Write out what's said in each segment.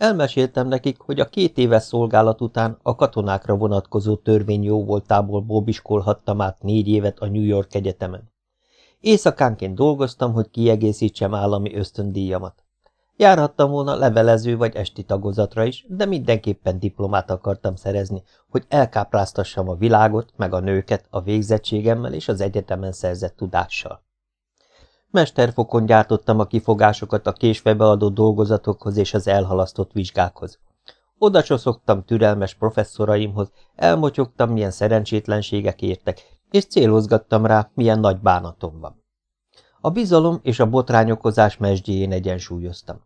Elmeséltem nekik, hogy a két éves szolgálat után a katonákra vonatkozó törvény jó voltából bóbiskolhattam át négy évet a New York Egyetemen. Éjszakánként dolgoztam, hogy kiegészítsem állami ösztöndíjamat. Járhattam volna levelező vagy esti tagozatra is, de mindenképpen diplomát akartam szerezni, hogy elkápráztassam a világot, meg a nőket a végzettségemmel és az egyetemen szerzett tudással. Mesterfokon gyártottam a kifogásokat a késve beadott dolgozatokhoz és az elhalasztott vizsgákhoz. Oda csoszogtam türelmes professzoraimhoz, elmotyogtam, milyen szerencsétlenségek értek, és célozgattam rá, milyen nagy bánatom van. A bizalom és a botrányokozás mesdjéjén egyensúlyoztam.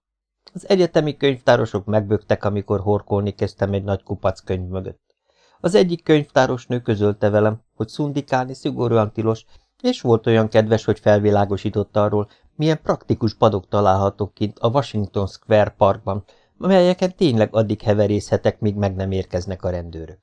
Az egyetemi könyvtárosok megböktek, amikor horkolni kezdtem egy nagy kupac könyv mögött. Az egyik könyvtáros nő közölte velem, hogy szundikálni szigorúan tilos, és volt olyan kedves, hogy felvilágosította arról, milyen praktikus padok találhatók kint a Washington Square Parkban, melyeken tényleg addig heverészhetek, míg meg nem érkeznek a rendőrök.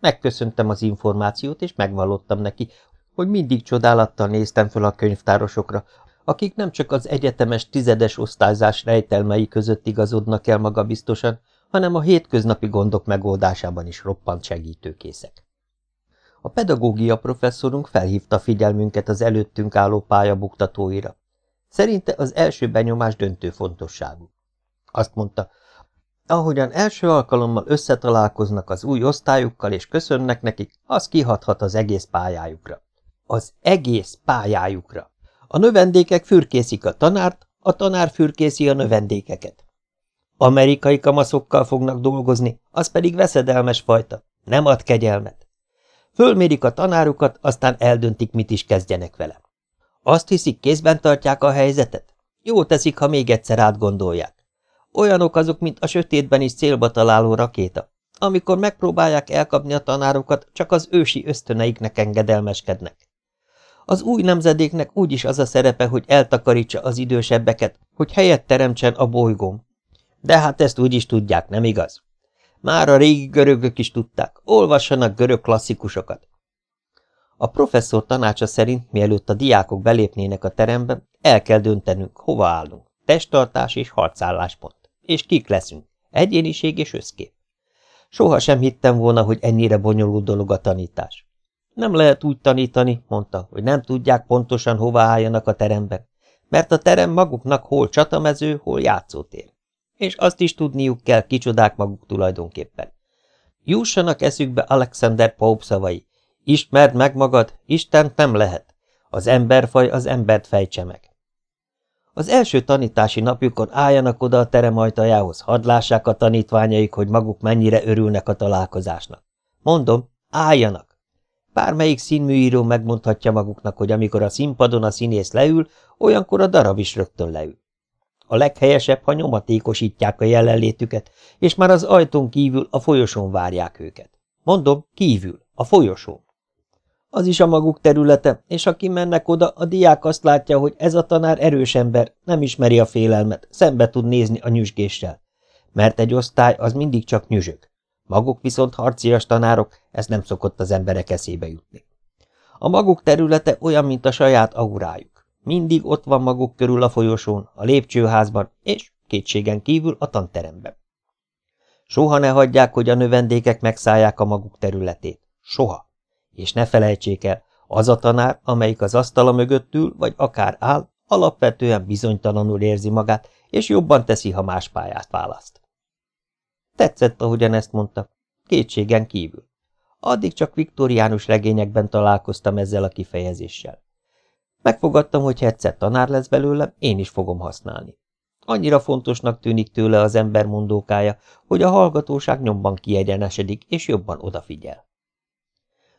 Megköszöntem az információt, és megvallottam neki, hogy mindig csodálattal néztem föl a könyvtárosokra, akik nem csak az egyetemes tizedes osztályzás rejtelmei között igazodnak el magabiztosan, hanem a hétköznapi gondok megoldásában is roppant segítőkészek. A pedagógia professzorunk felhívta figyelmünket az előttünk álló pályabuktatóira. Szerinte az első benyomás döntő fontosságú. Azt mondta, ahogyan első alkalommal összetalálkoznak az új osztályukkal és köszönnek nekik, az kihathat az egész pályájukra. Az egész pályájukra. A növendékek fürkészik a tanárt, a tanár fürkészi a növendékeket. Amerikai kamaszokkal fognak dolgozni, az pedig veszedelmes fajta, nem ad kegyelmet. Fölmérik a tanárukat, aztán eldöntik, mit is kezdjenek vele. Azt hiszik, kézben tartják a helyzetet? Jó teszik, ha még egyszer átgondolják. Olyanok azok, mint a sötétben is célba találó rakéta. Amikor megpróbálják elkapni a tanárokat, csak az ősi ösztöneiknek engedelmeskednek. Az új nemzedéknek úgyis az a szerepe, hogy eltakarítsa az idősebbeket, hogy helyet teremtsen a bolygón. De hát ezt úgy is tudják, nem igaz? Már a régi görögök is tudták, olvassanak görög klasszikusokat. A professzor tanácsa szerint, mielőtt a diákok belépnének a terembe, el kell döntenünk, hova állunk. Testtartás és harcálláspont. És kik leszünk? Egyéniség és összkép. Soha sem hittem volna, hogy ennyire bonyolult dolog a tanítás. Nem lehet úgy tanítani, mondta, hogy nem tudják pontosan hova álljanak a teremben, mert a terem maguknak hol csatamező, hol játszótér. És azt is tudniuk kell, kicsodák maguk tulajdonképpen. Jussanak eszükbe Alexander Pope szavai. Ismerd meg magad, Istent nem lehet. Az emberfaj az embert fejtse meg. Az első tanítási napjukon álljanak oda a terem ajtajához, hadd a tanítványaik, hogy maguk mennyire örülnek a találkozásnak. Mondom, álljanak! Bármelyik színműíró megmondhatja maguknak, hogy amikor a színpadon a színész leül, olyankor a darab is rögtön leül. A leghelyesebb, ha nyomatékosítják a jelenlétüket, és már az ajtón kívül a folyosón várják őket. Mondom, kívül, a folyosón. Az is a maguk területe, és aki mennek oda, a diák azt látja, hogy ez a tanár erős ember, nem ismeri a félelmet, szembe tud nézni a nyüzsgéssel. Mert egy osztály az mindig csak nyüzsög. Maguk viszont harcias tanárok, ez nem szokott az emberek eszébe jutni. A maguk területe olyan, mint a saját aurájuk. Mindig ott van maguk körül a folyosón, a lépcsőházban, és kétségen kívül a tanteremben. Soha ne hagyják, hogy a növendékek megszállják a maguk területét. Soha. És ne felejtsék el, az a tanár, amelyik az asztala mögött ül, vagy akár áll, alapvetően bizonytalanul érzi magát, és jobban teszi, ha más pályát választ. Tetszett, ahogyan ezt mondta, kétségen kívül. Addig csak viktoriánus regényekben találkoztam ezzel a kifejezéssel. Megfogadtam, hogy ha egyszer tanár lesz belőlem, én is fogom használni. Annyira fontosnak tűnik tőle az ember mondókája, hogy a hallgatóság nyomban kiegyenesedik és jobban odafigyel.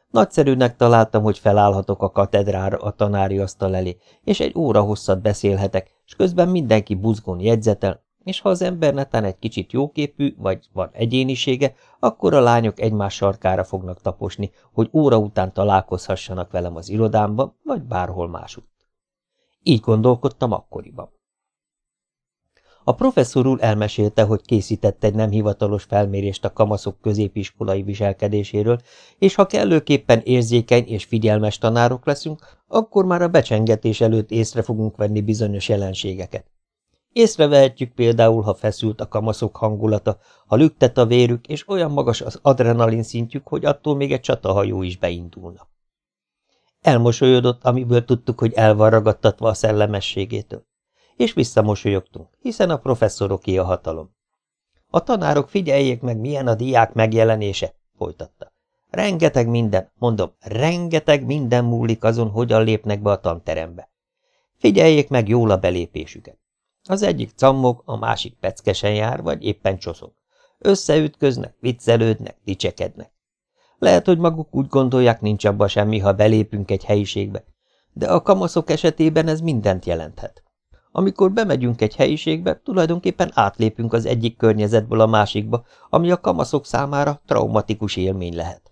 Nagyszerűnek találtam, hogy felállhatok a katedrára a tanári asztal elé, és egy óra hosszat beszélhetek, és közben mindenki buzgón jegyzetel, és ha az ember netán egy kicsit jóképű, vagy van egyénisége, akkor a lányok egymás sarkára fognak taposni, hogy óra után találkozhassanak velem az irodámban, vagy bárhol másutt. Így gondolkodtam akkoriban. A professzor úr elmesélte, hogy készített egy nem hivatalos felmérést a kamaszok középiskolai viselkedéséről, és ha kellőképpen érzékeny és figyelmes tanárok leszünk, akkor már a becsengetés előtt észre fogunk venni bizonyos jelenségeket. Észrevehetjük például, ha feszült a kamaszok hangulata, ha lüktet a vérük, és olyan magas az adrenalin szintjük, hogy attól még egy csatahajó is beindulna. Elmosolyodott, amiből tudtuk, hogy el van ragadtatva a szellemességétől. És visszamosolyogtunk, hiszen a professzoroké a hatalom. A tanárok figyeljék meg, milyen a diák megjelenése, folytatta. Rengeteg minden, mondom, rengeteg minden múlik azon, hogyan lépnek be a tanterembe. Figyeljék meg jól a belépésüket. Az egyik cammog, a másik peckesen jár, vagy éppen csoszog. Összeütköznek, viccelődnek, dicsekednek. Lehet, hogy maguk úgy gondolják, nincs abba semmi, ha belépünk egy helyiségbe, de a kamaszok esetében ez mindent jelenthet. Amikor bemegyünk egy helyiségbe, tulajdonképpen átlépünk az egyik környezetből a másikba, ami a kamaszok számára traumatikus élmény lehet.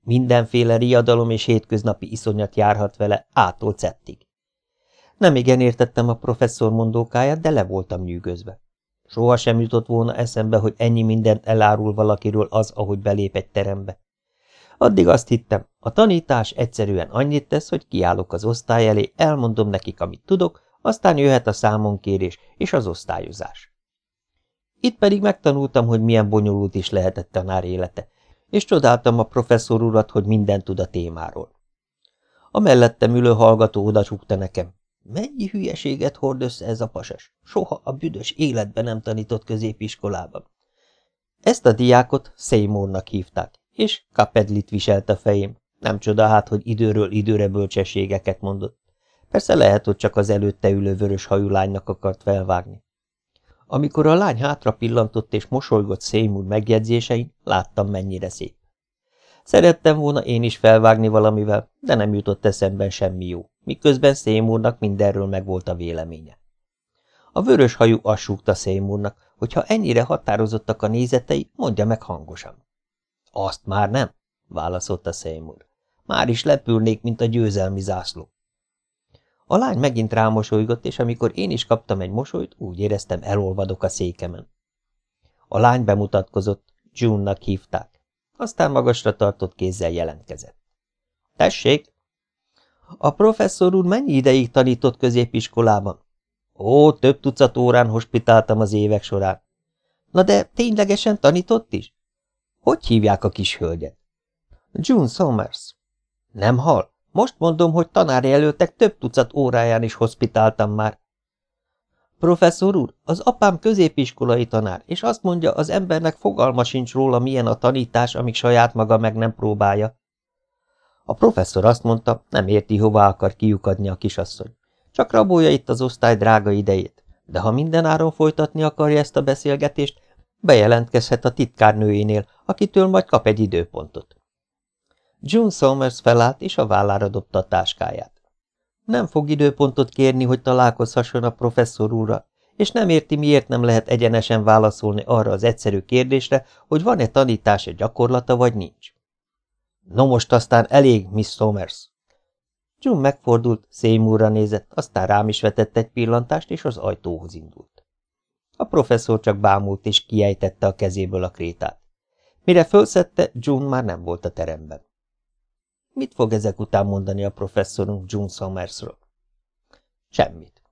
Mindenféle riadalom és hétköznapi iszonyat járhat vele, ától cettig. Nem igen értettem a professzor mondókáját, de le voltam nyűgözve. Soha sem jutott volna eszembe, hogy ennyi mindent elárul valakiről az, ahogy belép egy terembe. Addig azt hittem, a tanítás egyszerűen annyit tesz, hogy kiállok az osztály elé, elmondom nekik, amit tudok, aztán jöhet a számonkérés és az osztályozás. Itt pedig megtanultam, hogy milyen bonyolult is lehetett tanár élete, és csodáltam a professzor urat, hogy mindent tud a témáról. A mellettem ülő hallgató odacsukta nekem. Mennyi hülyeséget hord össze ez a pasas? Soha a büdös életben nem tanított középiskolában. Ezt a diákot Seymournak hívták, és kapedlit viselt a fejém. Nem csoda hát, hogy időről időre bölcsességeket mondott. Persze lehet, hogy csak az előtte ülő vörös hajú lánynak akart felvágni. Amikor a lány hátra pillantott és mosolygott Seymour megjegyzésein, láttam, mennyire szép. Szerettem volna én is felvágni valamivel, de nem jutott eszemben semmi jó, miközben Seymournak mindenről megvolt a véleménye. A vörös hajú azt súgta Seymournak, hogy ha ennyire határozottak a nézetei, mondja meg hangosan. Azt már nem, válaszolta Seymour. Már is lepülnék, mint a győzelmi zászló. A lány megint rámosolygott, és amikor én is kaptam egy mosolyt, úgy éreztem, elolvadok a székemen. A lány bemutatkozott, June-nak hívták. Aztán magasra tartott kézzel jelentkezett. Tessék! A professzor úr mennyi ideig tanított középiskolában? Ó, több tucat órán hospitáltam az évek során. Na de ténylegesen tanított is? Hogy hívják a kis hölgyet? June Somers. Nem hal? Most mondom, hogy tanárjelöltek több tucat óráján is hospitáltam már. Professzor úr, az apám középiskolai tanár, és azt mondja, az embernek fogalma sincs róla, milyen a tanítás, amíg saját maga meg nem próbálja. A professzor azt mondta, nem érti, hova akar kiukadni a kisasszony. Csak rabolja itt az osztály drága idejét, de ha mindenáron folytatni akarja ezt a beszélgetést, bejelentkezhet a titkárnőjénél, akitől majd kap egy időpontot. June Somers felállt, és a vállára dobta a táskáját. Nem fog időpontot kérni, hogy találkozhasson a professzor úrral, és nem érti, miért nem lehet egyenesen válaszolni arra az egyszerű kérdésre, hogy van-e tanítása gyakorlata, vagy nincs. No most aztán elég, Miss Somers. June megfordult, Seymourra nézett, aztán rám is vetett egy pillantást, és az ajtóhoz indult. A professzor csak bámult, és kiejtette a kezéből a krétát. Mire fölszette, June már nem volt a teremben. Mit fog ezek után mondani a professzorunk June Somersről? Semmit.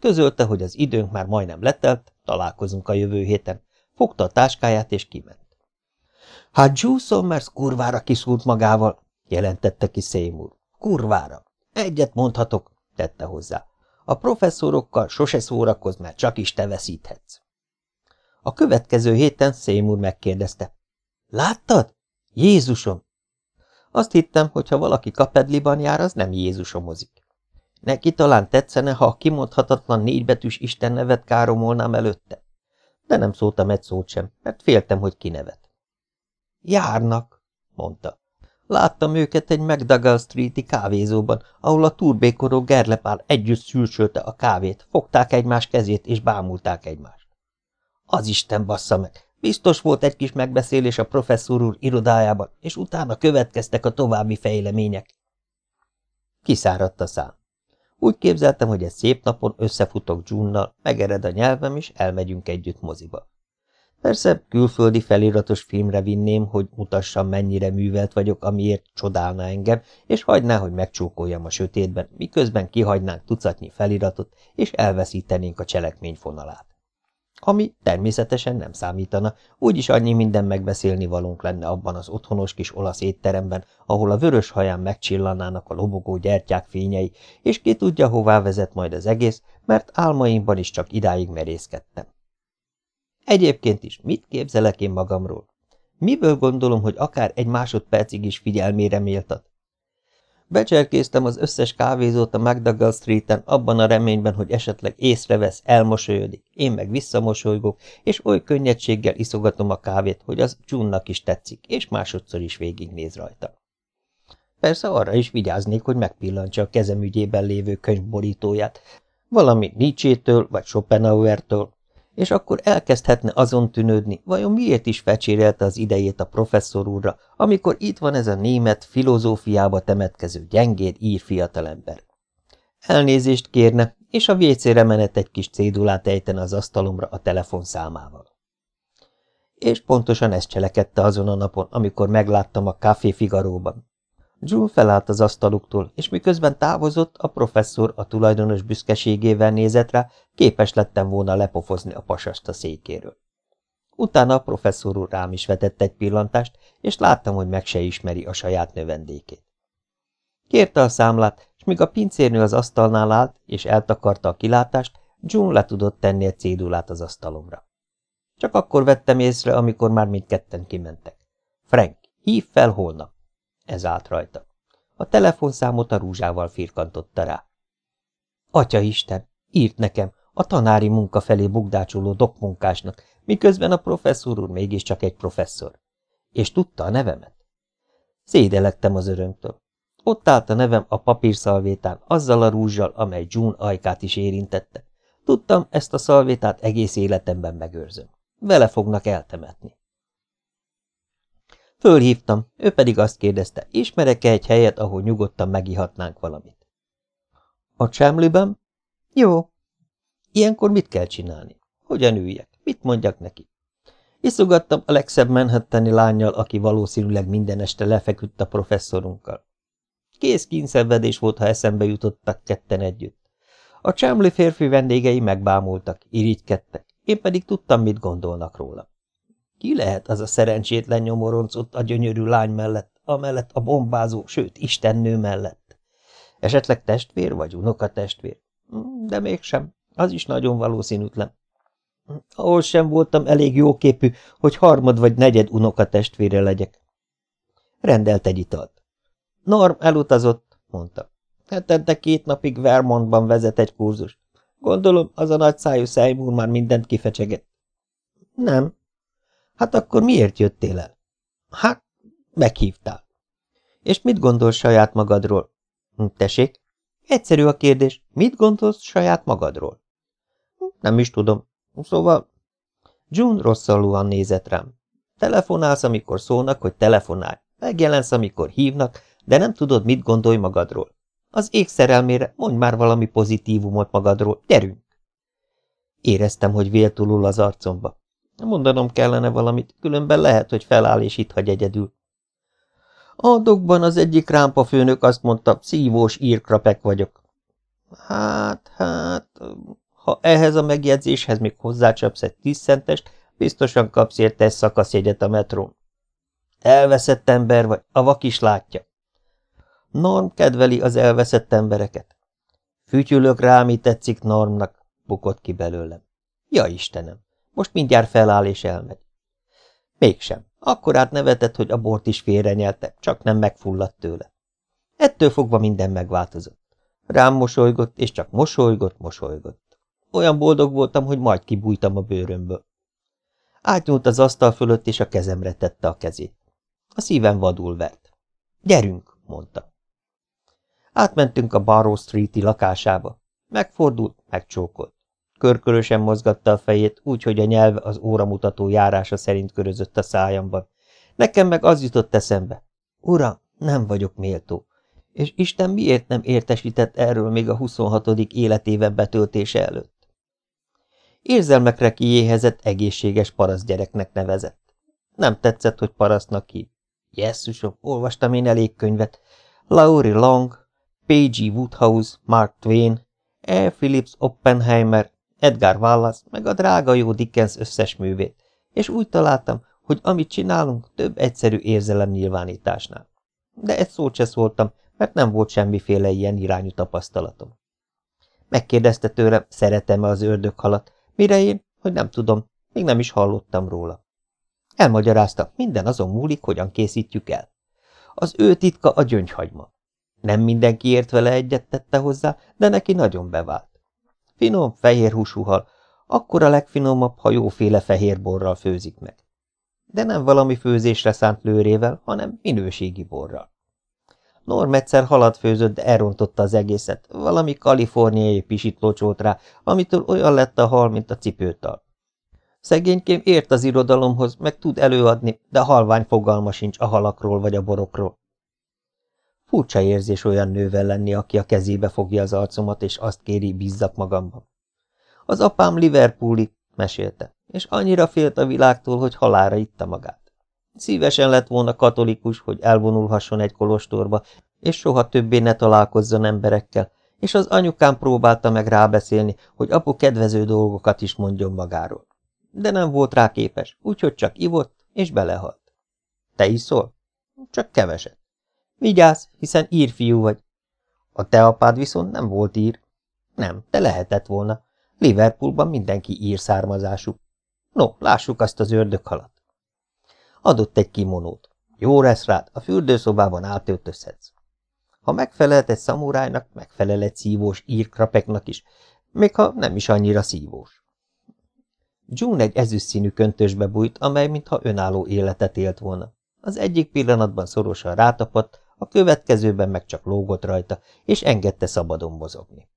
Közölte, hogy az időnk már majdnem letelt, találkozunk a jövő héten. Fogta a táskáját és kiment. Hát June Somers kurvára kiszúrt magával, jelentette ki Seymour. Kurvára. Egyet mondhatok, tette hozzá. A professzorokkal sose szórakozz, mert csak is te veszíthetsz. A következő héten Seymour megkérdezte. Láttad? Jézusom, azt hittem, hogy ha valaki kapedliban jár, az nem Jézusomozik. Neki talán tetszene, ha a kimondhatatlan négybetűs Isten nevet káromolnám előtte. De nem szóltam egy szót sem, mert féltem, hogy kinevet. Járnak, mondta. Láttam őket egy McDougall Street-i kávézóban, ahol a turbékoró gerlepál együtt szülsölte a kávét, fogták egymás kezét és bámulták egymást. Az Isten bassza meg! Biztos volt egy kis megbeszélés a professzor úr irodájában, és utána következtek a további fejlemények. Kiszáradt a szám. Úgy képzeltem, hogy egy szép napon összefutok Junnal, megered a nyelvem, és elmegyünk együtt moziba. Persze külföldi feliratos filmre vinném, hogy mutassam, mennyire művelt vagyok, amiért csodálna engem, és hagyná, hogy megcsókoljam a sötétben, miközben kihagynánk tucatnyi feliratot, és elveszítenénk a cselekmény fonalát. Ami természetesen nem számítana, úgyis annyi minden megbeszélni valónk lenne abban az otthonos kis olasz étteremben, ahol a vörös haján megcsillanának a lobogó gyertyák fényei, és ki tudja, hová vezet majd az egész, mert álmaimban is csak idáig merészkedtem. Egyébként is mit képzelek én magamról? Miből gondolom, hogy akár egy másodpercig is figyelmére méltat? Becserkéztem az összes kávézót a McDougall Street-en abban a reményben, hogy esetleg észrevesz, elmosolyodik, én meg visszamosolygok, és oly könnyedséggel iszogatom a kávét, hogy az June-nak is tetszik, és másodszor is végignéz rajta. Persze arra is vigyáznék, hogy megpillantsa a kezem ügyében lévő könyv borítóját, valami Nietzsche-től vagy Schopenhauer-től, és akkor elkezdhetne azon tűnődni, vajon miért is fecsérelte az idejét a professzor úrra, amikor itt van ez a német filozófiába temetkező gyengéd ír fiatalember. Elnézést kérne, és a vécére menet egy kis cédulát ejtene az asztalomra a telefonszámával. És pontosan ezt cselekedte azon a napon, amikor megláttam a Café Figaróban. June felállt az asztaluktól, és miközben távozott, a professzor a tulajdonos büszkeségével nézett rá, képes lettem volna lepofozni a pasast a székéről. Utána a professzor úr rám is vetett egy pillantást, és láttam, hogy meg se ismeri a saját növendékét. Kérte a számlát, és míg a pincérnő az asztalnál állt, és eltakarta a kilátást, June le tudott tenni egy cédulát az asztalomra. Csak akkor vettem észre, amikor már mindketten kimentek. Frank, hív fel holnap! Ez állt rajta. A telefonszámot a rúzsával firkantotta rá. Atya Isten, írt nekem, a tanári munka felé bugdácsoló dokmunkásnak, miközben a professzor úr mégiscsak egy professzor. És tudta a nevemet? Szédelegtem az örömtől. Ott állt a nevem a papírszalvétán, azzal a rúzsal, amely June ajkát is érintette. Tudtam, ezt a szalvétát egész életemben megőrzöm. Vele fognak eltemetni. Fölhívtam, ő pedig azt kérdezte, ismerek-e egy helyet, ahol nyugodtan megihatnánk valamit. A csemliben? Jó. Ilyenkor mit kell csinálni? Hogyan üljek? Mit mondjak neki? Iszogattam a legszebb menhetteni lányjal, aki valószínűleg minden este lefeküdt a professzorunkkal. Kész kínszenvedés volt, ha eszembe jutottak ketten együtt. A csámli férfi vendégei megbámultak, irigykedtek, én pedig tudtam, mit gondolnak róla. Ki lehet az a szerencsétlen nyomoronc ott a gyönyörű lány mellett, amellett a bombázó, sőt, istennő mellett? Esetleg testvér vagy unokatestvér? De mégsem, az is nagyon valószínűtlen. Ahol sem voltam elég jóképű, hogy harmad vagy negyed unokatestvére legyek. Rendelt egy italt. Norm elutazott, mondta. Hetente két napig Vermontban vezet egy kurzus. Gondolom, az a nagy szájú Seymour már mindent kifecsegett. Nem, Hát akkor miért jöttél el? Hát, meghívtál. És mit gondolsz saját magadról? Hm, tessék? Egyszerű a kérdés. Mit gondolsz saját magadról? Hm, nem is tudom. Szóval... June rosszalúan nézett rám. Telefonálsz, amikor szólnak, hogy telefonálj. Megjelensz, amikor hívnak, de nem tudod, mit gondolj magadról. Az ég szerelmére mondj már valami pozitívumot magadról. Gyerünk! Éreztem, hogy véltulul az arcomba. Mondanom kellene valamit, különben lehet, hogy feláll és itt hagy egyedül. A dokban az egyik rámpafőnök azt mondta, szívós írkrapek vagyok. Hát, hát, ha ehhez a megjegyzéshez még hozzácsapsz egy tízszentest, biztosan kapsz érte egy szakaszjegyet a metrón. Elveszett ember vagy, a vak is látja. Norm kedveli az elveszett embereket. Fütyülök rá, mi tetszik Normnak, bukott ki belőlem. Ja Istenem! Most mindjárt feláll és elmegy. Mégsem. Akkor át nevetett, hogy a bort is félrenyelte, csak nem megfulladt tőle. Ettől fogva minden megváltozott. Rám mosolygott, és csak mosolygott, mosolygott. Olyan boldog voltam, hogy majd kibújtam a bőrömből. Átnyúlt az asztal fölött, és a kezemre tette a kezét. A szívem vadul vert. Gyerünk, mondta. Átmentünk a Barrow Street-i lakásába. Megfordult, megcsókolt. Körkörösen mozgatta a fejét, úgy, hogy a nyelve az óramutató járása szerint körözött a szájamban. Nekem meg az jutott eszembe. Uram, nem vagyok méltó. És Isten miért nem értesített erről még a 26. életéven betöltése előtt? Érzelmekre kiéhezett, egészséges paraszt gyereknek nevezett. Nem tetszett, hogy parasztnak hív. Jesszusom, olvastam én elég könyvet. Laurie Long, P.G. Woodhouse, Mark Twain, E. Phillips Oppenheimer, Edgar Wallace, meg a drága jó Dickens összes művét, és úgy találtam, hogy amit csinálunk, több egyszerű érzelem nyilvánításnál. De egy szót se szóltam, mert nem volt semmiféle ilyen irányú tapasztalatom. Megkérdezte tőlem, szeretem-e az ördöghalat, mire én, hogy nem tudom, még nem is hallottam róla. Elmagyarázta, minden azon múlik, hogyan készítjük el. Az ő titka a gyöngyhagyma. Nem mindenki ért vele egyet tette hozzá, de neki nagyon bevált. Finom, fehér húsú hal, akkor a legfinomabb, ha jóféle fehér borral főzik meg. De nem valami főzésre szánt lőrével, hanem minőségi borral. Norm egyszer halat főzött, de elrontotta az egészet. Valami kaliforniai pisit locsolt rá, amitől olyan lett a hal, mint a cipőtal. Szegénykém ért az irodalomhoz, meg tud előadni, de halvány fogalma sincs a halakról vagy a borokról. Furcsa érzés olyan nővel lenni, aki a kezébe fogja az arcomat, és azt kéri, bízzak magamban. Az apám Liverpooli, mesélte, és annyira félt a világtól, hogy halára itta magát. Szívesen lett volna katolikus, hogy elvonulhasson egy kolostorba, és soha többé ne találkozzon emberekkel, és az anyukám próbálta meg rábeszélni, hogy apu kedvező dolgokat is mondjon magáról. De nem volt rá képes, úgyhogy csak ivott, és belehalt. Te iszol? Csak keveset. Vigyázz, hiszen írfiú vagy. A te apád viszont nem volt ír. Nem, te lehetett volna. Liverpoolban mindenki ír származású. No, lássuk azt az ördöghalat. Adott egy kimonót. Jó lesz rád, a fürdőszobában átöltözhetsz. Ha megfelelt egy szamurájnak, megfelel egy szívós írkrapeknak is, még ha nem is annyira szívós. June egy ezüstszínű köntösbe bújt, amely mintha önálló életet élt volna. Az egyik pillanatban szorosan rátapadt, a következőben meg csak lógott rajta, és engedte szabadon mozogni.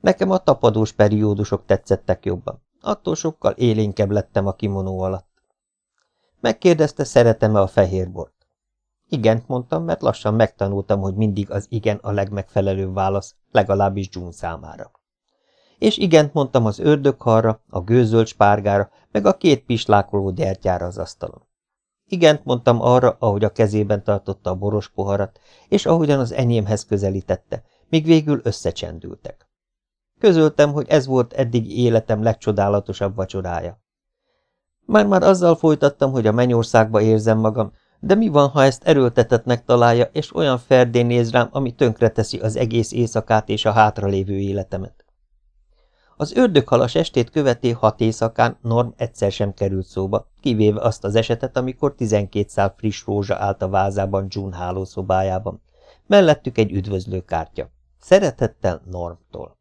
Nekem a tapadós periódusok tetszettek jobban, attól sokkal élénkebb lettem a kimonó alatt. Megkérdezte, szeretem-e a fehérbort. Igent mondtam, mert lassan megtanultam, hogy mindig az igen a legmegfelelőbb válasz, legalábbis June számára. És igent mondtam az ördögharra, a gőzöld spárgára, meg a két pislákoló gyertyára az asztalon. Igent mondtam arra, ahogy a kezében tartotta a boros poharat, és ahogyan az enyémhez közelítette, míg végül összecsendültek. Közöltem, hogy ez volt eddig életem legcsodálatosabb vacsorája. Már-már azzal folytattam, hogy a mennyországba érzem magam, de mi van, ha ezt erőltetetnek találja, és olyan ferdén néz rám, ami tönkreteszi az egész éjszakát és a hátralévő életemet? Az ördöghalas estét követé hat éjszakán Norm egyszer sem került szóba, kivéve azt az esetet, amikor tizenkét szál friss rózsa állt a vázában June hálószobájában. Mellettük egy üdvözlőkártya. Szeretettel Normtól.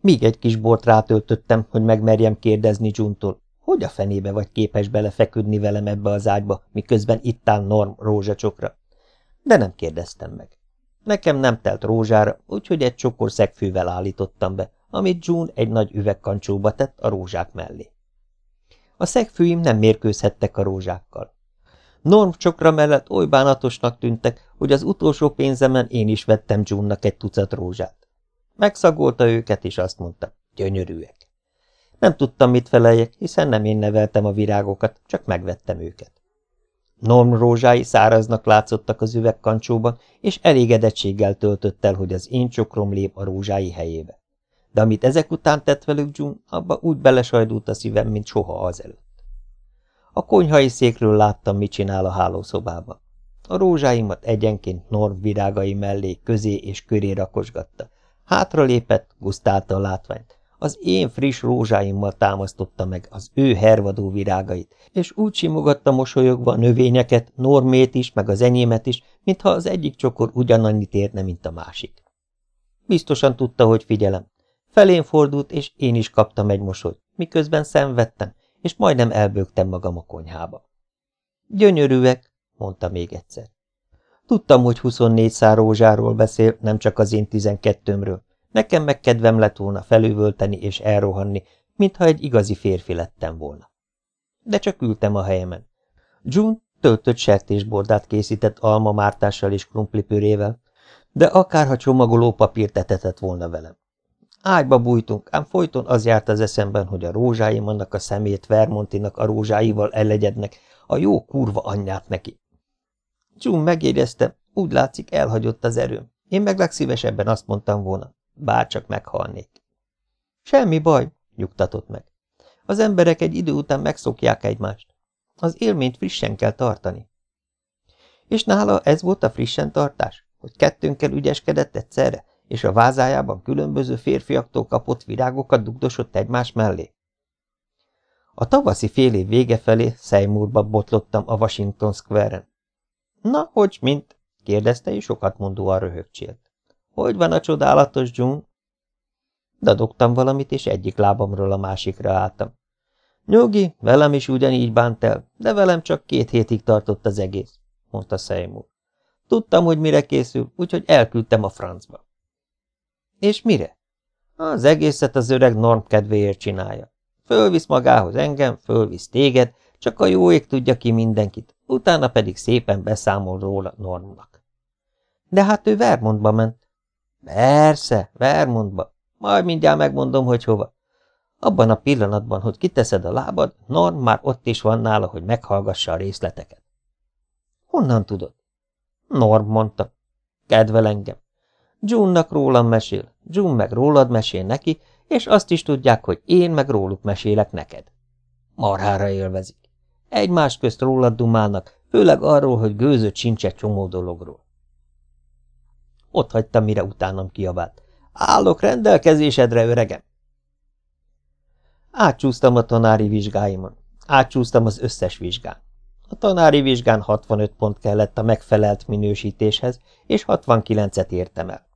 Még egy kis bort rátöltöttem, hogy megmerjem kérdezni June-tól, hogy a fenébe vagy képes belefeküdni velem ebbe az ágyba, miközben itt áll Norm rózsacsokra? De nem kérdeztem meg. Nekem nem telt rózsára, úgyhogy egy csokor szegfűvel állítottam be, amit June egy nagy üvegkancsóba tett a rózsák mellé. A szegfűim nem mérkőzhettek a rózsákkal. Norm csokra mellett oly bánatosnak tűntek, hogy az utolsó pénzemen én is vettem June-nak egy tucat rózsát. Megszagolta őket, és azt mondta, gyönyörűek. Nem tudtam, mit feleljek, hiszen nem én neveltem a virágokat, csak megvettem őket. Norm rózsái száraznak látszottak az üvegkancsóban, és elégedettséggel töltött el, hogy az én csokrom lép a rózsái helyébe. De amit ezek után tett velük June, abba úgy belesajdult a szívem, mint soha azelőtt. A konyhai székről láttam, mit csinál a hálószobában. A rózsáimat egyenként Norm virágai mellé, közé és köré rakosgatta. Hátra lépett, gusztálta a látványt, az én friss rózsáimmal támasztotta meg az ő hervadó virágait, és úgy simogatta mosolyogva a növényeket, Normét is, meg az enyémet is, mintha az egyik csokor ugyanannyit érne, mint a másik. Biztosan tudta, hogy figyelem. Felén fordult, és én is kaptam egy mosolyt, miközben szenvedtem, és majdnem elbőgtem magam a konyhába. Gyönyörűek, mondta még egyszer. Tudtam, hogy 24 szár rózsáról beszél, nem csak az én tizenkettőmről, Nekem meg kedvem lett volna felüvölteni és elrohanni, mintha egy igazi férfi lettem volna. De csak ültem a helyemen. June töltött sertésbordát készített alma mártással és krumplipürével, de akárha csomagoló papírt etetett volna velem. Ágyba bújtunk, ám folyton az járt az eszemben, hogy a rózsáim annak a szemét Vermontinak a rózsáival elegyednek, a jó kurva anyját neki. June megérezte, úgy látszik elhagyott az erőm. Én meg legszívesebben azt mondtam volna, bárcsak meghalnék. Semmi baj, nyugtatott meg. Az emberek egy idő után megszokják egymást. Az élményt frissen kell tartani. És nála ez volt a frissen tartás, hogy kettőnkkel ügyeskedett egyszerre, és a vázájában különböző férfiaktól kapott virágokat dugdosott egymás mellé. A tavaszi fél év vége felé Seymourba botlottam a Washington Square-en. Na, hogy mint? kérdezte, és sokat mondóan röhögcsélt. Hogy van a csodálatos June? Dadogtam valamit, és egyik lábamról a másikra álltam. Nyugi, velem is ugyanígy bánt el, de velem csak két hétig tartott az egész, mondta Seymour. Tudtam, hogy mire készül, úgyhogy elküldtem a francba. És mire? Az egészet az öreg Norm kedvéért csinálja. Fölvisz magához engem, fölvisz téged, csak a jó ég tudja ki mindenkit, utána pedig szépen beszámol róla Normnak. De hát ő Vermontba ment. Persze, Vermontba. Majd mindjárt megmondom, hogy hova. Abban a pillanatban, hogy kiteszed a lábad, Norm már ott is van nála, hogy meghallgassa a részleteket. Honnan tudod? Norm mondta. Kedvel engem. June-nak rólam mesél, June meg rólad mesél neki, és azt is tudják, hogy én meg róluk mesélek neked. Marhára élvezik. Egymás közt rólad dumálnak, főleg arról, hogy gőzött sincs egy csomó dologról. Ott hagytam, mire utánam kiabált. Állok rendelkezésedre, öregem! Átcsúsztam a tanári vizsgáimon. Átcsúsztam az összes vizsgán. A tanári vizsgán 65 pont kellett a megfelelt minősítéshez, és 69-et értem el.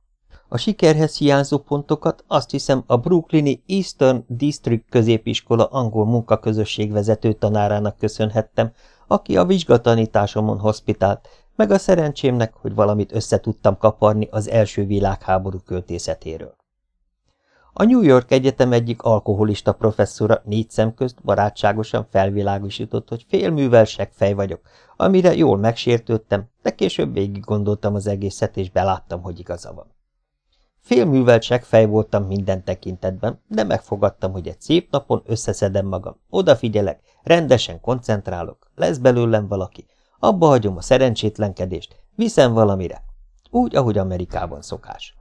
A sikerhez hiányzó pontokat azt hiszem a brooklyni Eastern District középiskola angol munkaközösség vezető tanárának köszönhettem, aki a vizsgatanításomon hospitált, meg a szerencsémnek, hogy valamit összetudtam kaparni az első világháború költészetéről. A New York Egyetem egyik alkoholista professzora négy szem közt barátságosan felvilágosított, hogy félművel fej vagyok, amire jól megsértődtem, de később végig gondoltam az egészet, és beláttam, hogy igaza van. Félművelt fej voltam minden tekintetben, de megfogadtam, hogy egy szép napon összeszedem magam, odafigyelek, rendesen koncentrálok, lesz belőlem valaki, abba hagyom a szerencsétlenkedést, viszem valamire, úgy, ahogy Amerikában szokás.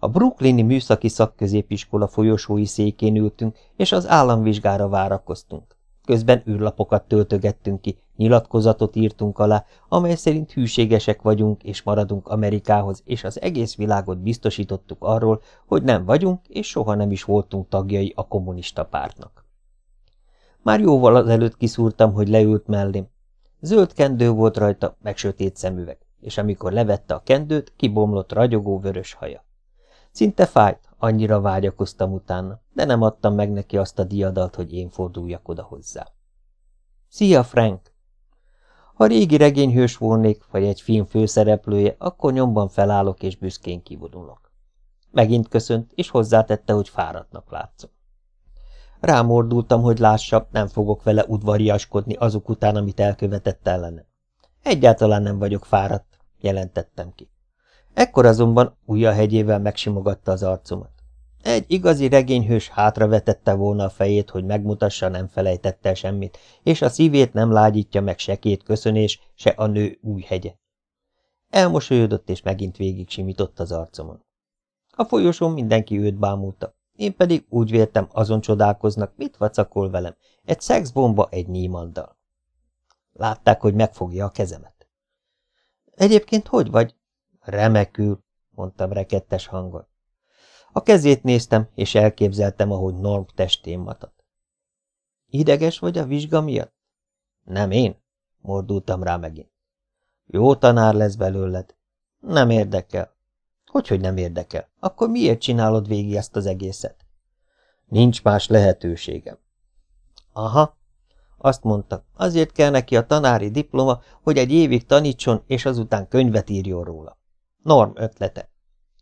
A brooklyni műszaki szakközépiskola folyosói székén ültünk, és az államvizsgára várakoztunk. Közben űrlapokat töltögettünk ki, nyilatkozatot írtunk alá, amely szerint hűségesek vagyunk és maradunk Amerikához, és az egész világot biztosítottuk arról, hogy nem vagyunk, és soha nem is voltunk tagjai a kommunista pártnak. Már jóval azelőtt kiszúrtam, hogy leült mellém. Zöld kendő volt rajta, meg sötét szemüveg, és amikor levette a kendőt, kibomlott ragyogó vörös haja. Szinte fájt, annyira vágyakoztam utána, de nem adtam meg neki azt a diadalt, hogy én forduljak oda hozzá. Szia, Frank! Ha régi regényhős volnék, vagy egy film főszereplője, akkor nyomban felállok és büszkén kivonulok. Megint köszönt, és hozzátette, hogy fáradtnak látszom. Rámordultam, hogy lássa, nem fogok vele udvariaskodni azok után, amit elkövetett ellenem. Egyáltalán nem vagyok fáradt, jelentettem ki. Ekkor azonban ujja hegyével megsimogatta az arcomat. Egy igazi regényhős hátravetette volna a fejét, hogy megmutassa, nem felejtette semmit, és a szívét nem lágyítja meg se két köszönés, se a nő új hegye. Elmosolyodott, és megint végig simított az arcomon. A folyosón mindenki őt bámulta, én pedig úgy véltem, azon csodálkoznak, mit vacakol velem, egy szexbomba egy nyímanddal. Látták, hogy megfogja a kezemet. Egyébként hogy vagy? Remekül, mondtam rekettes hangon. A kezét néztem, és elképzeltem, ahogy Norm testén matat. Ideges vagy a vizsga miatt? Nem én, mordultam rá megint. Jó tanár lesz belőled. Nem érdekel. Hogyhogy nem érdekel? Akkor miért csinálod végig ezt az egészet? Nincs más lehetőségem. Aha, azt mondta, azért kell neki a tanári diploma, hogy egy évig tanítson, és azután könyvet írjon róla. Norm ötlete.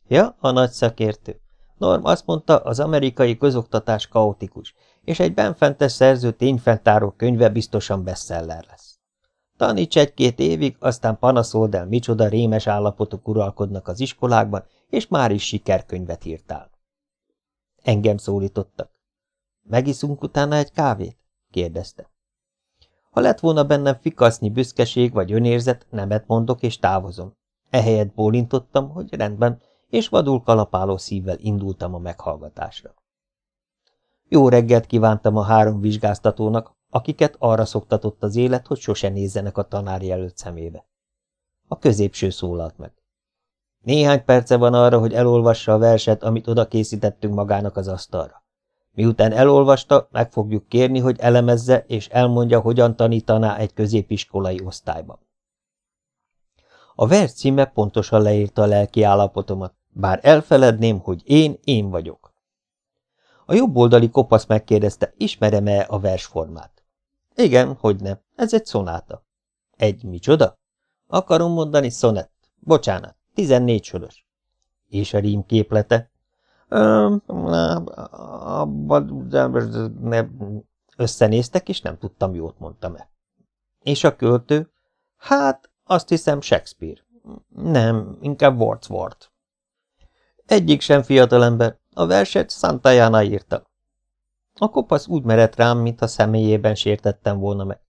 Ja, a nagy szakértő. Norm azt mondta, az amerikai közoktatás kaotikus, és egy benfentes szerző tényfeltáró könyve biztosan bestseller lesz. Taníts egy-két évig, aztán panaszold el, micsoda rémes állapotok uralkodnak az iskolákban, és már is sikerkönyvet írtál. Engem szólítottak. Megiszunk utána egy kávét? kérdezte. Ha lett volna bennem fikasznyi büszkeség vagy önérzet, nemet mondok és távozom. Ehelyett bólintottam, hogy rendben, és vadul kalapáló szívvel indultam a meghallgatásra. Jó reggelt kívántam a három vizsgáztatónak, akiket arra szoktatott az élet, hogy sose nézzenek a tanár előtt szemébe. A középső szólalt meg. Néhány perce van arra, hogy elolvassa a verset, amit oda készítettünk magának az asztalra. Miután elolvasta, meg fogjuk kérni, hogy elemezze és elmondja, hogyan tanítaná egy középiskolai osztályban. A vers címe pontosan leírta a lelki állapotomat, bár elfeledném, hogy én én vagyok. A jobboldali kopasz megkérdezte, ismerem-e a versformát. Igen, hogy nem, ez egy szonáta. Egy micsoda? Akarom mondani szonett. Bocsánat, tizennégy soros. És a rím képlete? Összenéztek, és nem tudtam, jót mondtam-e. És a költő? Hát, azt hiszem Shakespeare. Nem, inkább Wordsworth. Egyik sem fiatalember, a verset Santayana írta. A kopasz úgy merett rám, mintha személyében sértettem volna meg.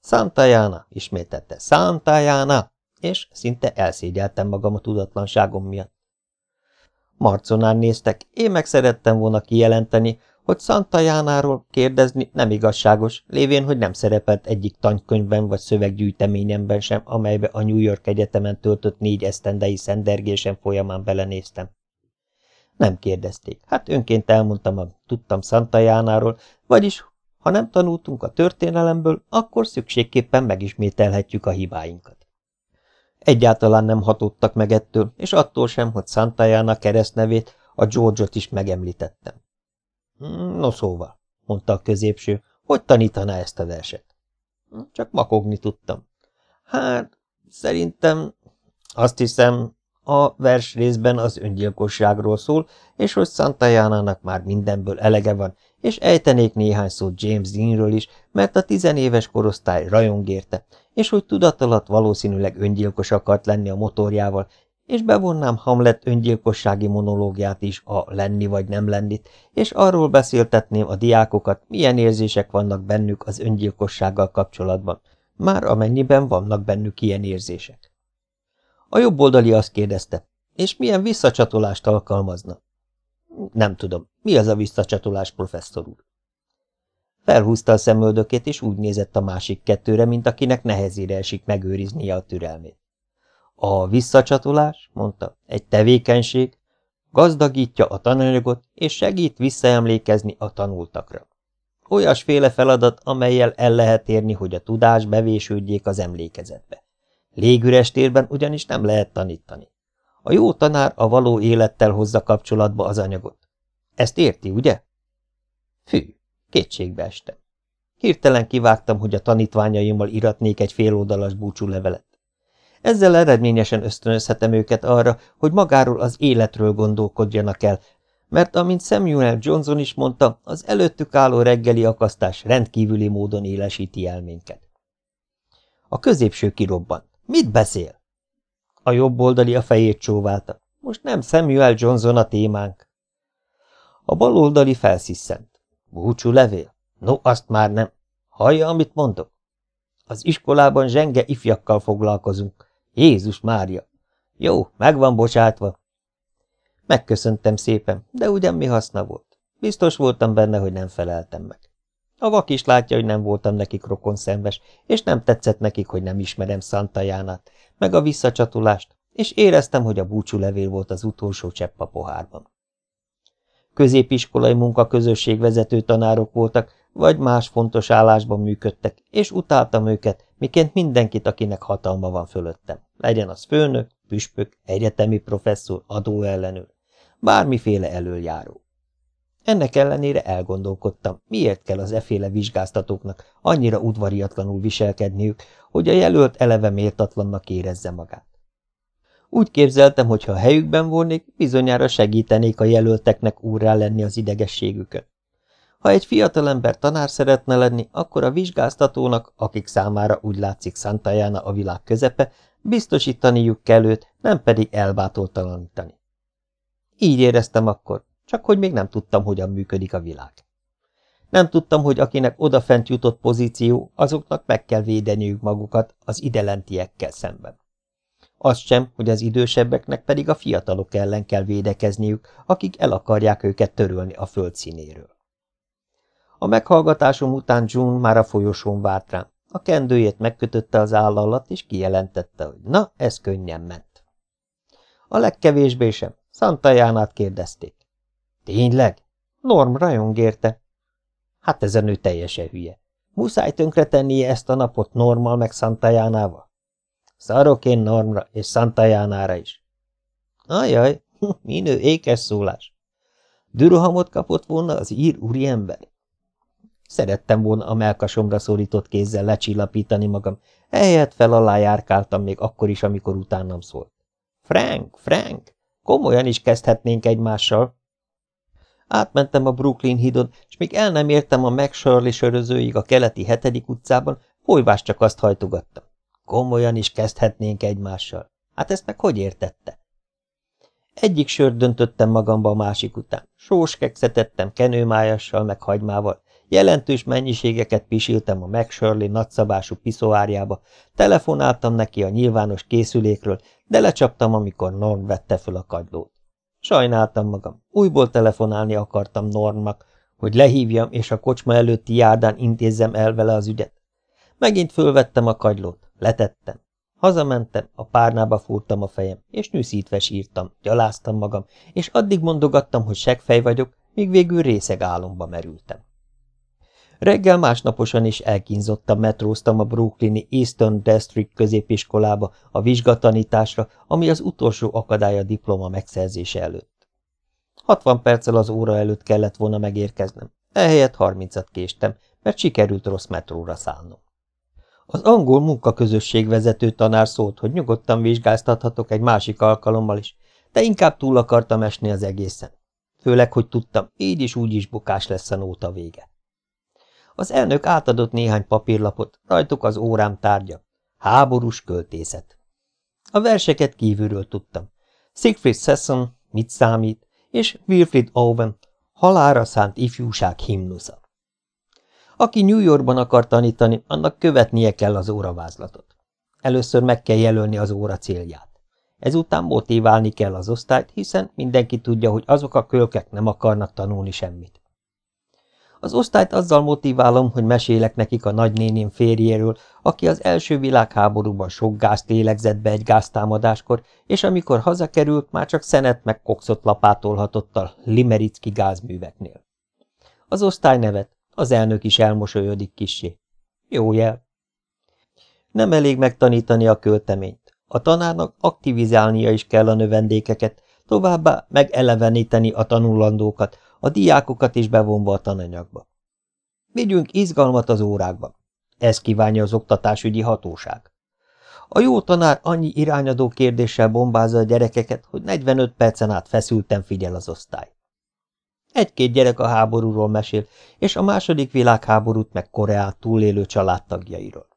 Santayana, ismétette, Santayana, és szinte elszégyeltem magam a tudatlanságom miatt. Marconán néztek, én meg szerettem volna kijelenteni, hogy Santa Jánáról kérdezni nem igazságos, lévén, hogy nem szerepelt egyik tankönyvben vagy szöveggyűjteményemben sem, amelybe a New York Egyetemen töltött négy esztendei szendergésen folyamán belenéztem. Nem kérdezték. Hát önként elmondtam, hogy tudtam Santa Jánáról, vagyis, ha nem tanultunk a történelemből, akkor szükségképpen megismételhetjük a hibáinkat. Egyáltalán nem hatottak meg ettől, és attól sem, hogy Santa keresztnevét, a George-ot is megemlítettem. Hmm, no szóval, mondta a középső, hogy tanítaná ezt a verset? Hmm, csak makogni tudtam. Hát, szerintem, azt hiszem, a vers részben az öngyilkosságról szól, és hogy Santa már mindenből elege van, és ejtenék néhány szót James Deanről is, mert a tizenéves korosztály rajong érte, és hogy tudatalat valószínűleg öngyilkos akart lenni a motorjával, és bevonnám Hamlet öngyilkossági monológiát is, a lenni vagy nem lennit, és arról beszéltetném a diákokat, milyen érzések vannak bennük az öngyilkossággal kapcsolatban, már amennyiben vannak bennük ilyen érzések. A jobb oldali azt kérdezte, és milyen visszacsatolást alkalmazna? Nem tudom, mi az a visszacsatolás, professzor úr? Felhúzta a szemöldökét, és úgy nézett a másik kettőre, mint akinek nehezére esik megőriznie a türelmét. A visszacsatolás, mondta, egy tevékenység, gazdagítja a tananyagot, és segít visszaemlékezni a tanultakra. Olyasféle feladat, amelyel el lehet érni, hogy a tudás bevésődjék az emlékezetbe. Légüres térben ugyanis nem lehet tanítani. A jó tanár a való élettel hozza kapcsolatba az anyagot. Ezt érti, ugye? Fű, kétségbe estem. Hirtelen kivágtam, hogy a tanítványaimmal iratnék egy féloldalas búcsúlevelet. Ezzel eredményesen ösztönözhetem őket arra, hogy magáról az életről gondolkodjanak el, mert amint Samuel Johnson is mondta, az előttük álló reggeli akasztás rendkívüli módon élesíti elménket. A középső kirobbant. Mit beszél? A jobb oldali a fejét csóválta. Most nem Samuel Johnson a témánk. A bal oldali felsziszent. Búcsú levél? No, azt már nem. Hallja, amit mondok? Az iskolában zsenge ifjakkal foglalkozunk. Jézus Mária! Jó, meg van bocsátva. Megköszöntem szépen, de ugyan mi haszna volt? Biztos voltam benne, hogy nem feleltem meg. A vak is látja, hogy nem voltam nekik rokon szembes, és nem tetszett nekik, hogy nem ismerem Jánát, meg a visszacsatolást, és éreztem, hogy a búcsúlevél volt az utolsó csepp a pohárban. Középiskolai munkaközösség vezető tanárok voltak, vagy más fontos állásban működtek, és utáltam őket, miként mindenkit, akinek hatalma van fölöttem. Legyen az főnök, püspök, egyetemi professzor, adóellenőr, bármiféle elöljáró. Ennek ellenére elgondolkodtam, miért kell az eféle vizsgáztatóknak annyira udvariatlanul viselkedniük, hogy a jelölt eleve méltatlannak érezze magát. Úgy képzeltem, hogy ha helyükben volnék, bizonyára segítenék a jelölteknek úrrá lenni az idegességükön. Ha egy fiatalember tanár szeretne lenni, akkor a vizsgáztatónak, akik számára úgy látszik Santajána a világ közepe, biztosítaniuk kell őt, nem pedig elbátortalanítani. Így éreztem akkor, csak hogy még nem tudtam, hogyan működik a világ. Nem tudtam, hogy akinek odafent jutott pozíció, azoknak meg kell védeniük magukat az idelentiekkel szemben. Az sem, hogy az idősebbeknek pedig a fiatalok ellen kell védekezniük, akik el akarják őket törölni a föld színéről. A meghallgatásom után June már a folyosón várt rám. A kendőjét megkötötte az áll alatt, és kijelentette, hogy na, ez könnyen ment. A legkevésbé sem. Jánát kérdezték. Tényleg? Norm rajong érte. Hát ez a nő teljesen hülye. Muszáj tönkretennie ezt a napot Normal meg Jánával? Szarok én Normra és Jánára is. Ajaj, minő ékes szólás. Dürohamot kapott volna az ír úriember. Szerettem volna a melkasomra szorított kézzel lecsillapítani magam, ehelyett fel alá járkáltam még akkor is, amikor utánam szólt. Frank, Frank, komolyan is kezdhetnénk egymással. Átmentem a Brooklyn hídon, és még el nem értem a Mac Shirley sörözőig a keleti hetedik utcában, folyvás csak azt hajtogattam. Komolyan is kezdhetnénk egymással. Hát ezt meg hogy értette? Egyik sört döntöttem magamba a másik után. Sós kekszetettem kenőmájassal meg hagymával, Jelentős mennyiségeket pisiltem a McShirley nagyszabású piszoárjába, telefonáltam neki a nyilvános készülékről, de lecsaptam, amikor Norm vette föl a kagylót. Sajnáltam magam. Újból telefonálni akartam Normnak, hogy lehívjam, és a kocsma előtti járdán intézzem el vele az ügyet. Megint fölvettem a kagylót, letettem. Hazamentem, a párnába fúrtam a fejem, és nyűszítve sírtam, gyaláztam magam, és addig mondogattam, hogy segfej vagyok, míg végül részeg álomba merültem. Reggel másnaposan is elkínzottan metróztam a brooklyni Eastern District középiskolába a vizsgatanításra, ami az utolsó akadály a diploma megszerzése előtt. 60 perccel az óra előtt kellett volna megérkeznem, ehelyett 30-at késtem, mert sikerült rossz metróra szállnom. Az angol munkaközösség vezető tanár szólt, hogy nyugodtan vizsgáztathatok egy másik alkalommal is, de inkább túl akartam esni az egészen. Főleg, hogy tudtam, így is úgy is bukás lesz a nóta vége. Az elnök átadott néhány papírlapot, rajtuk az órám tárgya. Háborús költészet. A verseket kívülről tudtam. Siegfried Sesson, mit számít, és Wilfried Owen, halára szánt ifjúság himnusza. Aki New Yorkban akar tanítani, annak követnie kell az óravázlatot. Először meg kell jelölni az óra célját. Ezután motiválni kell az osztályt, hiszen mindenki tudja, hogy azok a kölkek nem akarnak tanulni semmit. Az osztályt azzal motiválom, hogy mesélek nekik a nagynéném férjéről, aki az első világháborúban sok gázt lélegzett be egy gáztámadáskor, és amikor hazakerült, már csak szenet meg kokszot lapátolhatott a limericki gázműveknél. Az osztály nevet, az elnök is elmosolyodik kissé. Jó jel. Nem elég megtanítani a költeményt. A tanárnak aktivizálnia is kell a növendékeket, továbbá megeleveníteni a tanulandókat, a diákokat is bevonva a tananyagba. Vigyünk izgalmat az órákban. Ez kívánja az oktatásügyi hatóság. A jó tanár annyi irányadó kérdéssel bombázza a gyerekeket, hogy 45 percen át feszülten figyel az osztály. Egy-két gyerek a háborúról mesél, és a második világháborút meg Koreát túlélő családtagjairól.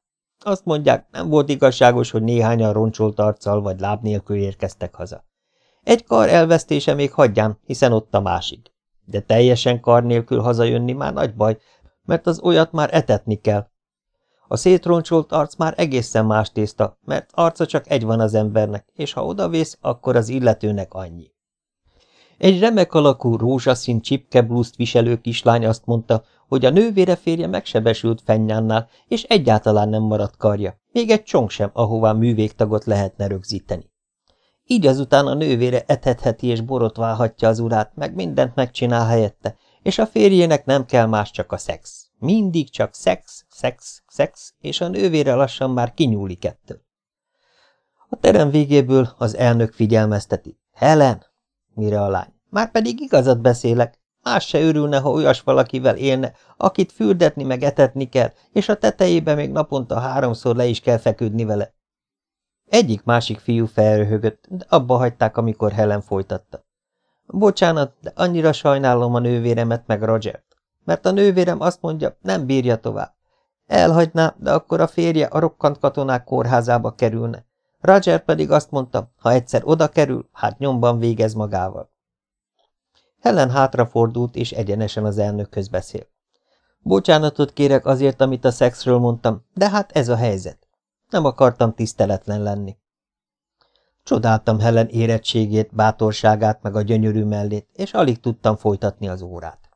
Azt mondják, nem volt igazságos, hogy néhányan roncsolt arccal vagy láb nélkül érkeztek haza. Egy kar elvesztése még hagyján, hiszen ott a másik de teljesen kar nélkül hazajönni már nagy baj, mert az olyat már etetni kell. A szétroncsolt arc már egészen más tészta, mert arca csak egy van az embernek, és ha odavész, akkor az illetőnek annyi. Egy remek alakú rózsaszín csipkeblúzt viselő kislány azt mondta, hogy a nővére férje megsebesült fennyánnál, és egyáltalán nem maradt karja, még egy csong sem, ahová művégtagot lehetne rögzíteni. Így azután a nővére etetheti és borotválhatja az urát, meg mindent megcsinál helyette, és a férjének nem kell más csak a szex. Mindig csak szex, szex, szex, és a nővére lassan már kinyúlik ettől. A terem végéből az elnök figyelmezteti. Helen! Mire a lány? Már pedig igazat beszélek. Más se örülne, ha olyas valakivel élne, akit fürdetni meg etetni kell, és a tetejébe még naponta háromszor le is kell feküdni vele. Egyik-másik fiú felröhögött, de abba hagyták, amikor Helen folytatta. Bocsánat, de annyira sajnálom a nővéremet meg Rogert, mert a nővérem azt mondja, nem bírja tovább. Elhagyná, de akkor a férje a rokkant katonák kórházába kerülne. Roger pedig azt mondta, ha egyszer oda kerül, hát nyomban végez magával. Helen hátrafordult, és egyenesen az elnökhöz beszél. Bocsánatot kérek azért, amit a szexről mondtam, de hát ez a helyzet. Nem akartam tiszteletlen lenni. Csodáltam Helen érettségét, bátorságát, meg a gyönyörű mellét, és alig tudtam folytatni az órát.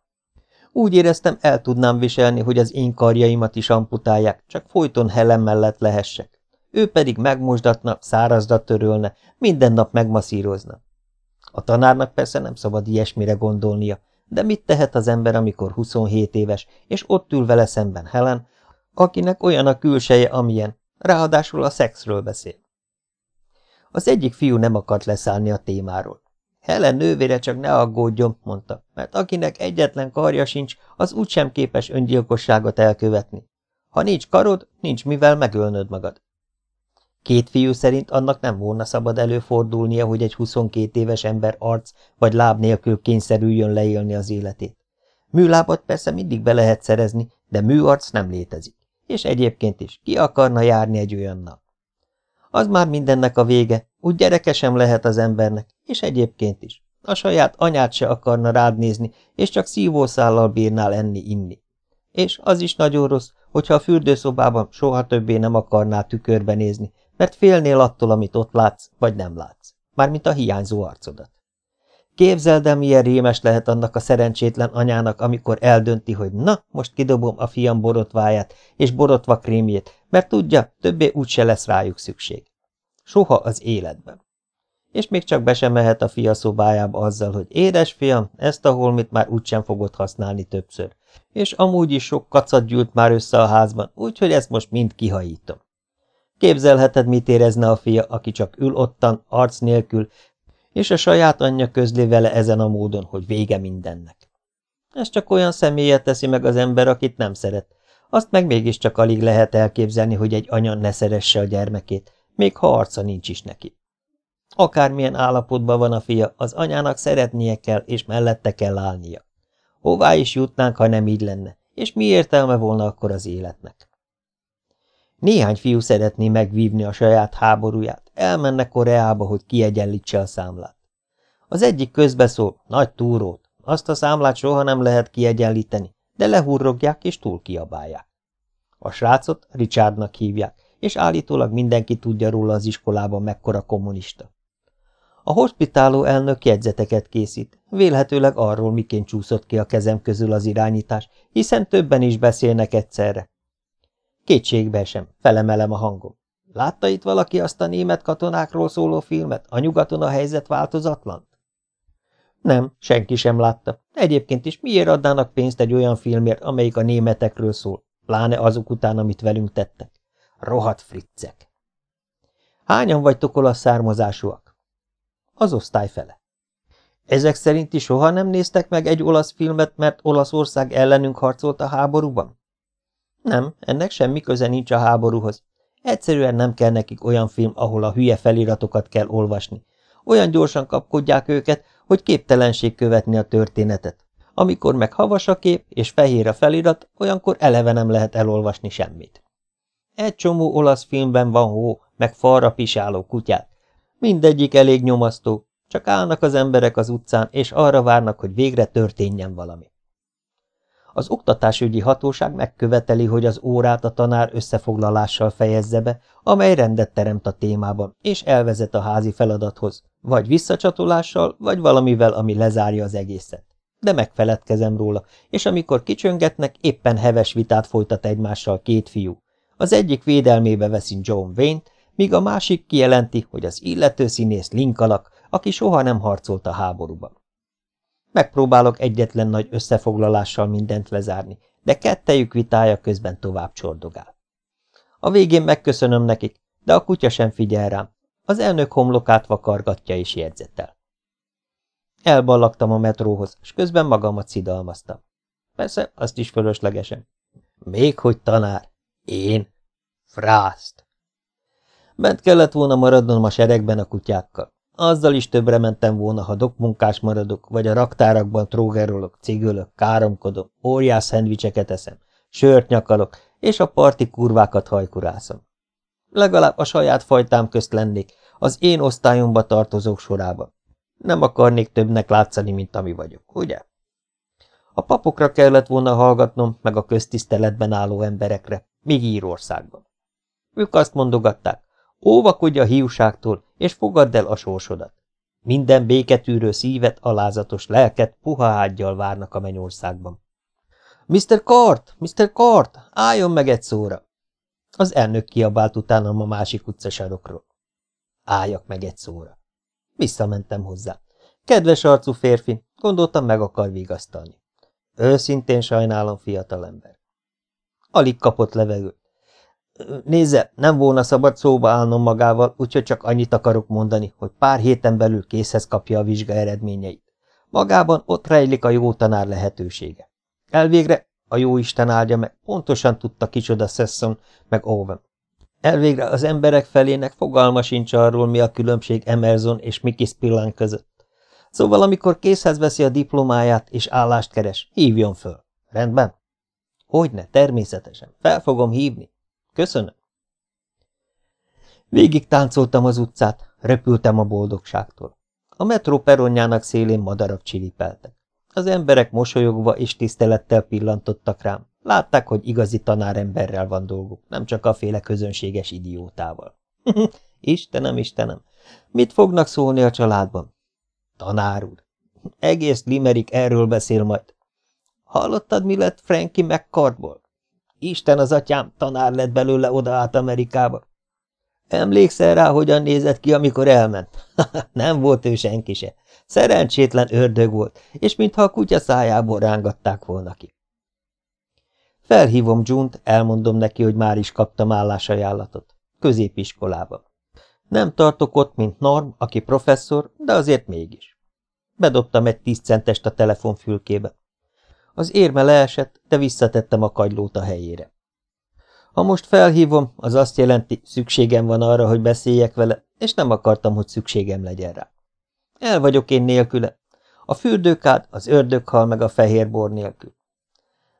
Úgy éreztem, el tudnám viselni, hogy az én karjaimat is amputálják, csak folyton Helen mellett lehessek. Ő pedig megmosdatna, szárazdat törölne, minden nap megmaszírozna. A tanárnak persze nem szabad ilyesmire gondolnia, de mit tehet az ember, amikor 27 éves, és ott ül vele szemben Helen, akinek olyan a külseje, amilyen, ráadásul a szexről beszél. Az egyik fiú nem akart leszállni a témáról. Helen nővére csak ne aggódjon, mondta, mert akinek egyetlen karja sincs, az úgysem képes öngyilkosságot elkövetni. Ha nincs karod, nincs mivel megölnöd magad. Két fiú szerint annak nem volna szabad előfordulnia, hogy egy 22 éves ember arc vagy láb nélkül kényszerüljön leélni az életét. Műlábat persze mindig be lehet szerezni, de műarc nem létezik. És egyébként is, ki akarna járni egy olyannal? Az már mindennek a vége, úgy gyereke sem lehet az embernek, és egyébként is. A saját anyát se akarna rád nézni, és csak szívószállal bírnál enni-inni. És az is nagyon rossz, hogyha a fürdőszobában soha többé nem akarnál tükörbe nézni, mert félnél attól, amit ott látsz, vagy nem látsz, mármint a hiányzó arcodat. Képzeld el, milyen rémes lehet annak a szerencsétlen anyának, amikor eldönti, hogy na, most kidobom a fiam borotváját és borotva krémjét, mert tudja, többé úgyse lesz rájuk szükség. Soha az életben. És még csak be sem mehet a fia szobájába azzal, hogy édes fiam, ezt a holmit már úgysem fogod használni többször. És amúgy is sok kacat gyűlt már össze a házban, úgyhogy ezt most mind kihajítom. Képzelheted, mit érezne a fia, aki csak ül ottan, arc nélkül, és a saját anyja közli vele ezen a módon, hogy vége mindennek. Ez csak olyan személyet teszi meg az ember, akit nem szeret. Azt meg mégiscsak alig lehet elképzelni, hogy egy anya ne szeresse a gyermekét, még ha arca nincs is neki. Akármilyen állapotban van a fia, az anyának szeretnie kell, és mellette kell állnia. Hová is jutnánk, ha nem így lenne, és mi értelme volna akkor az életnek? Néhány fiú szeretné megvívni a saját háborúját, elmenne Koreába, hogy kiegyenlítse a számlát. Az egyik közbeszól, nagy túrót, azt a számlát soha nem lehet kiegyenlíteni, de lehurrogják és túl kiabálják. A srácot Richardnak hívják, és állítólag mindenki tudja róla az iskolában mekkora kommunista. A hospitáló elnök jegyzeteket készít, vélhetőleg arról, miként csúszott ki a kezem közül az irányítás, hiszen többen is beszélnek egyszerre. Kétségbe sem, felemelem a hangom. Látta itt valaki azt a német katonákról szóló filmet, a nyugaton a helyzet változatlan? Nem, senki sem látta. Egyébként is miért adnának pénzt egy olyan filmért, amelyik a németekről szól, pláne azok után, amit velünk tettek? Rohadt friccek! Hányan vagytok olasz származásúak? Az osztály fele. Ezek szerint is soha nem néztek meg egy olasz filmet, mert Olaszország ellenünk harcolt a háborúban? Nem, ennek semmi köze nincs a háborúhoz. Egyszerűen nem kell nekik olyan film, ahol a hülye feliratokat kell olvasni. Olyan gyorsan kapkodják őket, hogy képtelenség követni a történetet. Amikor meg havas a kép és fehér a felirat, olyankor eleve nem lehet elolvasni semmit. Egy csomó olasz filmben van hó, meg falra pisáló kutyák. Mindegyik elég nyomasztó, csak állnak az emberek az utcán, és arra várnak, hogy végre történjen valami. Az oktatásügyi hatóság megköveteli, hogy az órát a tanár összefoglalással fejezze be, amely rendet teremt a témában, és elvezet a házi feladathoz, vagy visszacsatolással, vagy valamivel, ami lezárja az egészet. De megfeledkezem róla, és amikor kicsöngetnek, éppen heves vitát folytat egymással két fiú. Az egyik védelmébe veszi John Wayne-t, míg a másik kijelenti, hogy az illető színész Linkalak, aki soha nem harcolt a háborúban. Megpróbálok egyetlen nagy összefoglalással mindent lezárni, de kettejük vitája közben tovább csordogál. A végén megköszönöm nekik, de a kutya sem figyel rám. Az elnök homlokát vakargatja és jegyzettel. Elballagtam a metróhoz, és közben magamat szidalmaztam. Persze, azt is fölöslegesen. Még hogy tanár. Én? Frászt. Bent kellett volna maradnom a seregben a kutyákkal. Azzal is többre mentem volna, ha dokmunkás maradok, vagy a raktárakban trógerolok, cigölök, káromkodom, óriás szendvicseket eszem, sört nyakalok, és a parti kurvákat hajkurászom. Legalább a saját fajtám közt lennék, az én osztályomba tartozók sorába. Nem akarnék többnek látszani, mint ami vagyok, ugye? A papokra kellett volna hallgatnom, meg a köztiszteletben álló emberekre, még Írországban. Ők azt mondogatták, óvakodj a hiúságtól, és fogadd el a sorsodat. Minden béketűrő szívet, alázatos lelket puha ágyjal várnak a mennyországban. Mr. Cart! Mr. Cart! Álljon meg egy szóra! Az elnök kiabált utánam a másik utcasarokról. Álljak meg egy szóra. Visszamentem hozzá. Kedves arcú férfi, gondoltam meg akar vigasztalni. Őszintén sajnálom, fiatalember. Alig kapott levegőt. Nézze, nem volna szabad szóba állnom magával, úgyhogy csak annyit akarok mondani, hogy pár héten belül készhez kapja a vizsga eredményeit. Magában ott rejlik a jó tanár lehetősége. Elvégre, a jó Isten áldja meg, pontosan tudta kicsoda Sesson meg Owen. Elvégre az emberek felének fogalma sincs arról, mi a különbség Emerson és Mickey Spillane között. Szóval, amikor készhez veszi a diplomáját és állást keres, hívjon föl. Rendben? Hogyne, természetesen. Fel fogom hívni. Köszönöm. Végig táncoltam az utcát, repültem a boldogságtól. A metró peronjának szélén madarak csilipeltek. Az emberek mosolyogva és tisztelettel pillantottak rám. Látták, hogy igazi tanáremberrel van dolguk, nem csak a féle közönséges idiótával. Istenem, Istenem, mit fognak szólni a családban? Tanár úr, egész Limerick erről beszél majd. Hallottad, mi lett Frankie McCardból? Isten az atyám, tanár lett belőle oda át Amerikába. Emlékszel rá, hogyan nézett ki, amikor elment? Nem volt ő senki se. Szerencsétlen ördög volt, és mintha a kutya szájából rángatták volna ki. Felhívom Junt, elmondom neki, hogy már is kaptam állásajánlatot. Középiskolában. Nem tartok ott, mint Norm, aki professzor, de azért mégis. Bedobtam egy tíz centest a telefonfülkébe. Az érme leesett, de visszatettem a kagylót a helyére. Ha most felhívom, az azt jelenti, szükségem van arra, hogy beszéljek vele, és nem akartam, hogy szükségem legyen rá. El vagyok én nélküle. A fürdőkád, az ördöghal meg a fehér bor nélkül.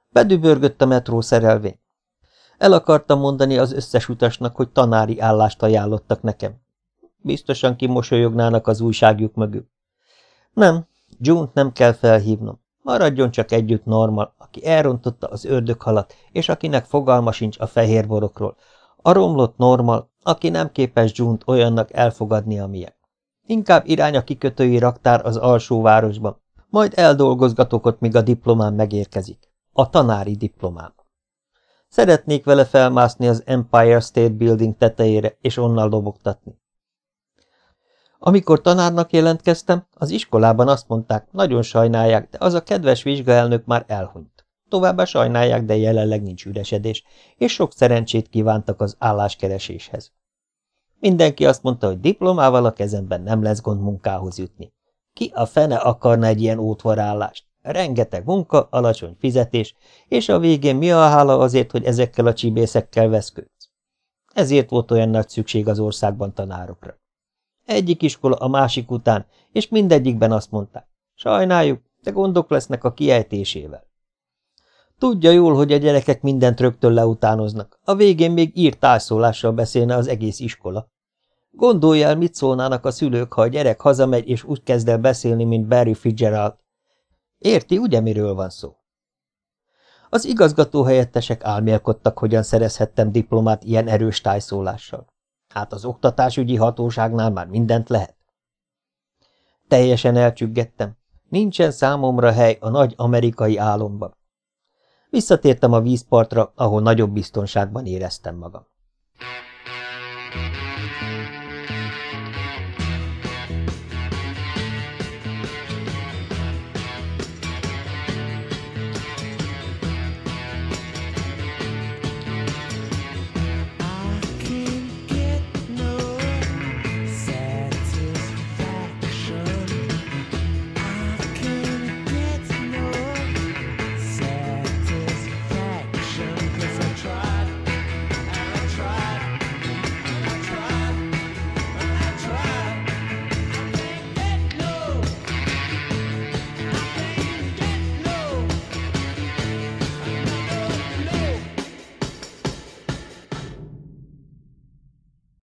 Bedübörgött a metró szerelvény. El akartam mondani az összes utasnak, hogy tanári állást ajánlottak nekem. Biztosan kimosolyognának az újságjuk mögül. Nem, June-t nem kell felhívnom. Maradjon csak együtt Normal, aki elrontotta az ördöghalat, és akinek fogalma sincs a fehér borokról. A romlott Normal, aki nem képes June-t olyannak elfogadni, amilyen. Inkább irány a kikötői raktár az alsóvárosban, majd eldolgozgatok ott, míg a diplomám megérkezik. A tanári diplomám. Szeretnék vele felmászni az Empire State Building tetejére, és onnan lobogtatni. Amikor tanárnak jelentkeztem, az iskolában azt mondták, nagyon sajnálják, de az a kedves vizsgaelnök már elhunyt. Továbbá sajnálják, de jelenleg nincs üresedés, és sok szerencsét kívántak az álláskereséshez. Mindenki azt mondta, hogy diplomával a kezemben nem lesz gond munkához jutni. Ki a fene akarna egy ilyen ótvarállást? Rengeteg munka, alacsony fizetés, és a végén mi a hála azért, hogy ezekkel a csibészekkel veszködsz? Ezért volt olyan nagy szükség az országban tanárokra. Egyik iskola a másik után, és mindegyikben azt mondták. Sajnáljuk, de gondok lesznek a kiejtésével. Tudja jól, hogy a gyerekek mindent rögtön leutánoznak. A végén még írt tájszólással beszélne az egész iskola. Gondolj el, mit szólnának a szülők, ha a gyerek hazamegy, és úgy kezd el beszélni, mint Barry Fitzgerald. Érti, ugye miről van szó? Az igazgató helyettesek álmélkodtak, hogyan szerezhettem diplomát ilyen erős tájszólással. Hát az oktatásügyi hatóságnál már mindent lehet. Teljesen elcsüggettem. Nincsen számomra hely a nagy amerikai álomban. Visszatértem a vízpartra, ahol nagyobb biztonságban éreztem magam.